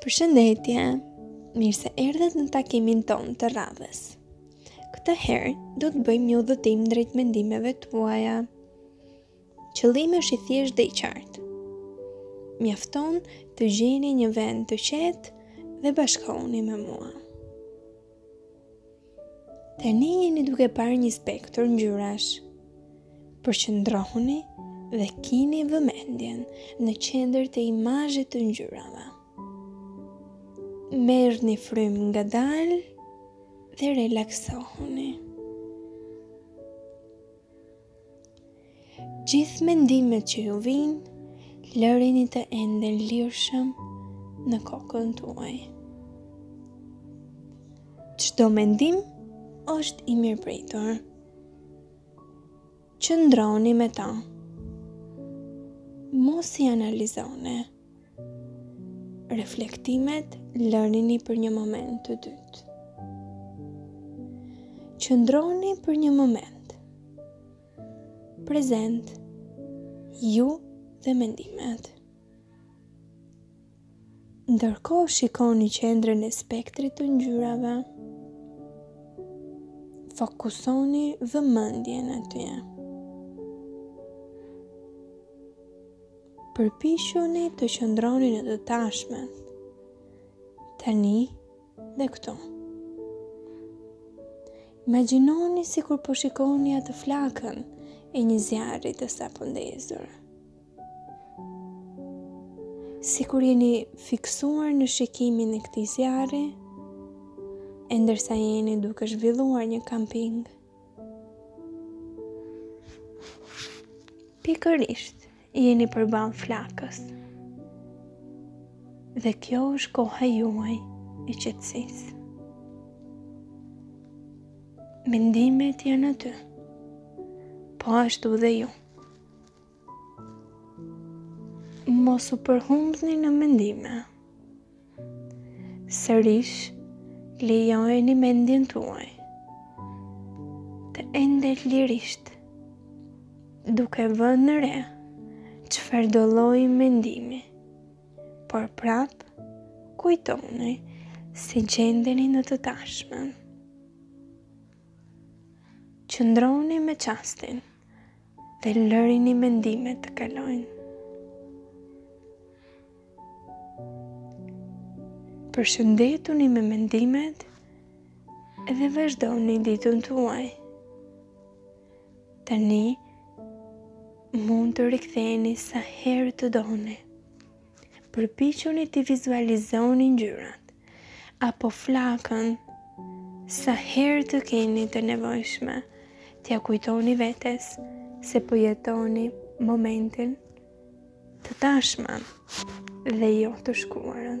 Përshëndetje, mirë se erdhët në takimin tonë të radhës. Këtë herë do të bëjmë një udhëtim drejt mendimeve tuaja. Qëllimi është i thjeshtë dhe i qartë. Mjafton të gjeni një vend të qetë dhe bashkohuni me mua. Tani jeni duke parë një spektër ngjyrash. Përqendrohuni dhe kini vëmendjen në qendër të imazhit të ngjyrave. Merrni frymë ngadalë dhe relaksohuni. Gjithë mendimet që ju vijnë, lërini të enden lirshëm në kokën tuaj. Çdo mendim është i mirëpritur. Qëndroni me ta. Mos i analizoni. Reflektimet lërini për një moment të dytë. Qëndroni për një moment. Prezent ju dhe mendimet. Ndërkohë shikoni qendrën e spektrit të ngjyrave. Fokusoni vëmendjen atje. Përpiquni të qëndroni në të tashmen. Tani dhe këtu. Imagjinoni sikur po shikoni atë flakën e një zjarri të sapondezur. Sikur jeni fiksuar në shikimin e këtij zjarri, e ndërsa jeni duke zhvilluar një kamping. Pikërisht, jeni përballë flakës. Dhe kjo është koha juaj e qetësisë. Mendimet janë aty. Po ashtu dhe ju. Mos u përhumbni në mendime. Sërish, lejojeni mendjen tuaj të endet lirisht, duke vënë re çfarëdolloj mendimi, por prapë kujtoni se gjendeni në të tashmen. Qëndroni me çastin, Dhe lërini mendimet të kalojnë. Përshëndetuni me mendimet dhe vazhdoni ditën tuaj. Tani mund të riktheni sa herë të doni. Përpiquni t'i vizualizoni ngjyrat apo flakën sa herë të keni të nevojshme, t'ia kujtoni vetes se po jetoni momentin të tashmen dhe jo të shkuarën.